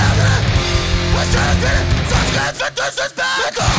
louder I said I did it, so for